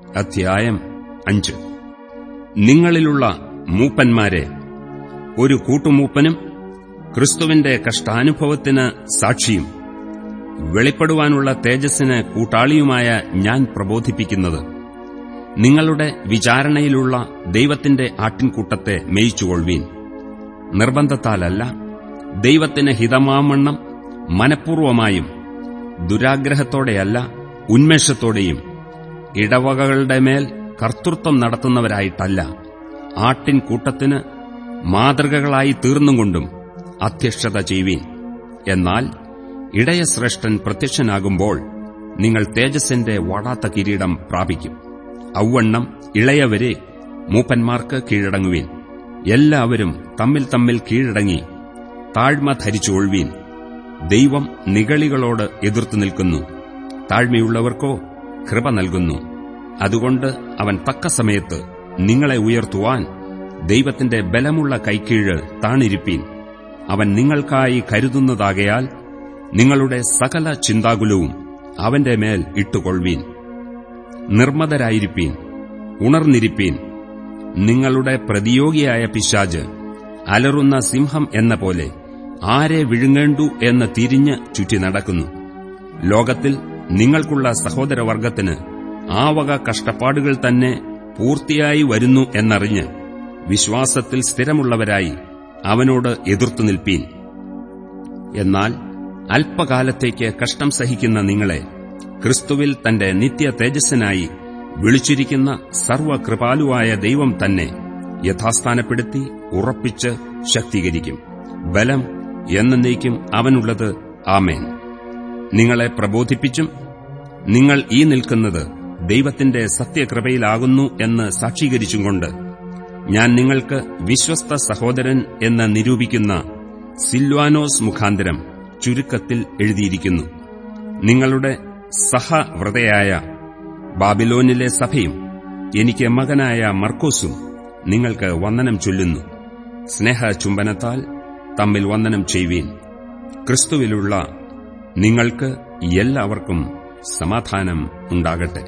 അധ്യായം അഞ്ച്. നിങ്ങളിലുള്ള മൂപ്പന്മാരെ ഒരു കൂട്ടുമൂപ്പനും ക്രിസ്തുവിന്റെ കഷ്ടാനുഭവത്തിന് സാക്ഷിയും വെളിപ്പെടുവാനുള്ള തേജസ്സിന് കൂട്ടാളിയുമായ ഞാൻ പ്രബോധിപ്പിക്കുന്നത് നിങ്ങളുടെ വിചാരണയിലുള്ള ദൈവത്തിന്റെ ആട്ടിൻകൂട്ടത്തെ മേയിച്ചുകൊള്ളുവീൻ. നിർബന്ധത്താലല്ല ദൈവത്തിന് ഹിതമാമണ്ണം മനഃപൂർവമായും ദുരാഗ്രഹത്തോടെയല്ല ഉന്മേഷത്തോടെയും ഇടവകകളുടെ മേൽ കർത്തൃത്വം നടത്തുന്നവരായിട്ടല്ല. ആട്ടിൻ കൂട്ടത്തിന് മാതൃകകളായി തീർന്നുകൊണ്ടും അധ്യക്ഷത ചെയ്യുവീൻ. എന്നാൽ ഇടയശ്രേഷ്ഠൻ പ്രത്യക്ഷനാകുമ്പോൾ നിങ്ങൾ തേജസ്സിന്റെ വാടാത്ത കിരീടം പ്രാപിക്കും. ഔവണ്ണം ഇളയവരെ മൂപ്പന്മാർക്ക് കീഴടങ്ങുവീൻ. എല്ലാവരും തമ്മിൽ തമ്മിൽ കീഴടങ്ങി താഴ്മ ധരിച്ചുകൊള്ളുവീൻ ദൈവം നിഗളികളോട് എതിർത്തു നിൽക്കുന്നു. താഴ്മയുള്ളവർക്കോ കൃപ നൽകുന്നു. അതുകൊണ്ട് അവൻ തക്ക സമയത്ത് നിങ്ങളെ ഉയർത്തുവാൻ ദൈവത്തിന്റെ ബലമുള്ള കൈക്കീഴ് താണിരിപ്പീൻ. അവൻ നിങ്ങൾക്കായി കരുതുന്നതാകയാൽ നിങ്ങളുടെ സകല ചിന്താകുലവും അവന്റെ മേൽ ഇട്ടുകൊള്ളുവീൻ. നിർമ്മതരായിരിപ്പീൻ ഉണർന്നിരിപ്പീൻ. നിങ്ങളുടെ പ്രതിയോഗിയായ പിശാജ് അലറുന്ന സിംഹം എന്ന പോലെ ആരെ വിഴുങ്ങേണ്ടു എന്ന് തിരിഞ്ഞ് ചുറ്റി നടക്കുന്നു. ലോകത്തിൽ നിങ്ങൾക്കുള്ള സഹോദരവർഗത്തിന് ആ വക കഷ്ടപ്പാടുകൾ തന്നെ പൂർത്തിയായി വരുന്നു എന്നറിഞ്ഞ് വിശ്വാസത്തിൽ സ്ഥിരമുള്ളവരായി അവനോട് എതിർത്തു നിൽപ്പീൻ. എന്നാൽ അല്പകാലത്തേക്ക് കഷ്ടം സഹിക്കുന്ന നിങ്ങളെ ക്രിസ്തുവിൽ തന്റെ നിത്യ തേജസ്സിനായി വിളിച്ചിരിക്കുന്ന സർവകൃപാലുവായ ദൈവം തന്നെ യഥാസ്ഥാനപ്പെടുത്തി ഉറപ്പിച്ച് ശക്തീകരിക്കും. ബലം എന്നേക്കും അവനുള്ളത്. ആമേൻ. നിങ്ങളെ പ്രബോധിപ്പിച്ചും നിങ്ങൾ ഈ നിൽക്കുന്നത് ദൈവത്തിന്റെ സത്യകൃപയിലാകുന്നു എന്ന് സാക്ഷീകരിച്ചും കൊണ്ട് ഞാൻ നിങ്ങൾക്ക് വിശ്വസ്ത സഹോദരൻ എന്ന് നിരൂപിക്കുന്ന സിൽവാനോസ് മുഖാന്തരം ചുരുക്കത്തിൽ എഴുതിയിരിക്കുന്നു. നിങ്ങളുടെ സഹവ്രതയായ ബാബിലോനിലെ സഭയും എനിക്ക് മകനായ മർക്കോസും നിങ്ങൾക്ക് വന്ദനം ചൊല്ലുന്നു. സ്നേഹ ചുംബനത്താൽ തമ്മിൽ വന്ദനം ചെയ്യുവീൻ. ക്രിസ്തുവിലുള്ള നിങ്ങൾക്ക് എല്ലാവർക്കും സമാധാനം ഉണ്ടാകട്ടെ.